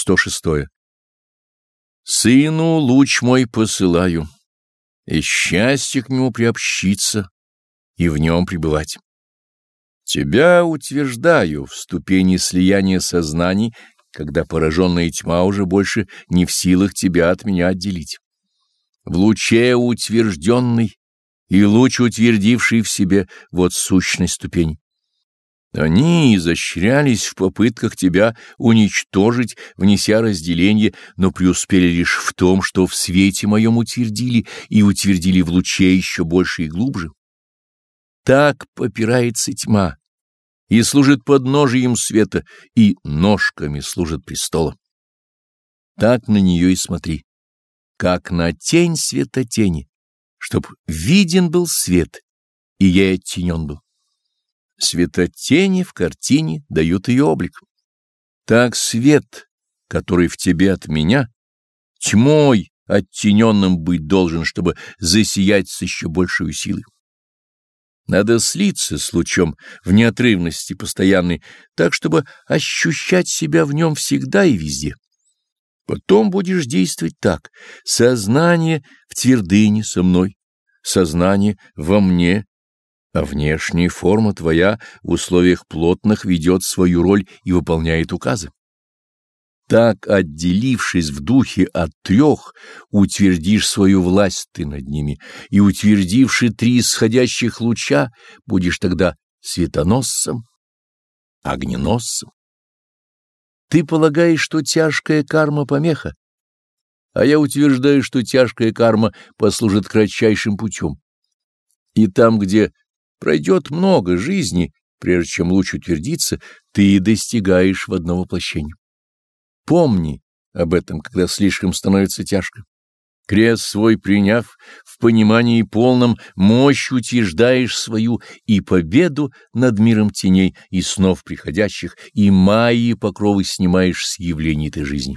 106. Сыну луч мой посылаю, и счастье к нему приобщиться, и в нем пребывать. Тебя утверждаю в ступени слияния сознаний, когда пораженная тьма уже больше не в силах тебя от меня отделить. В луче утвержденный и луч утвердивший в себе вот сущность ступени. Они изощрялись в попытках тебя уничтожить, внеся разделение, но преуспели лишь в том, что в свете моем утвердили и утвердили в луче еще больше и глубже. Так попирается тьма и служит подножием света, и ножками служит престолом. Так на нее и смотри, как на тень света тени, чтоб виден был свет, и я оттенен был. Светотени в картине дают ее облик. Так свет, который в тебе от меня, тьмой оттененным быть должен, чтобы засиять с еще большей силой. Надо слиться с лучом в неотрывности постоянной, так, чтобы ощущать себя в нем всегда и везде. Потом будешь действовать так. Сознание в твердыне со мной, сознание во мне, а внешняя форма твоя в условиях плотных ведет свою роль и выполняет указы. Так, отделившись в духе от трех, утвердишь свою власть ты над ними, и, утвердивши три исходящих луча, будешь тогда светоносцем, огненосцем. Ты полагаешь, что тяжкая карма — помеха, а я утверждаю, что тяжкая карма послужит кратчайшим путем. И там, где пройдет много жизни, прежде чем луч утвердится, ты достигаешь в одно воплощение. Помни об этом, когда слишком становится тяжко. Крест свой приняв, в понимании полном мощь утверждаешь свою и победу над миром теней и снов приходящих, и майи покровы снимаешь с явлений этой жизни.